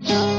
Yeah.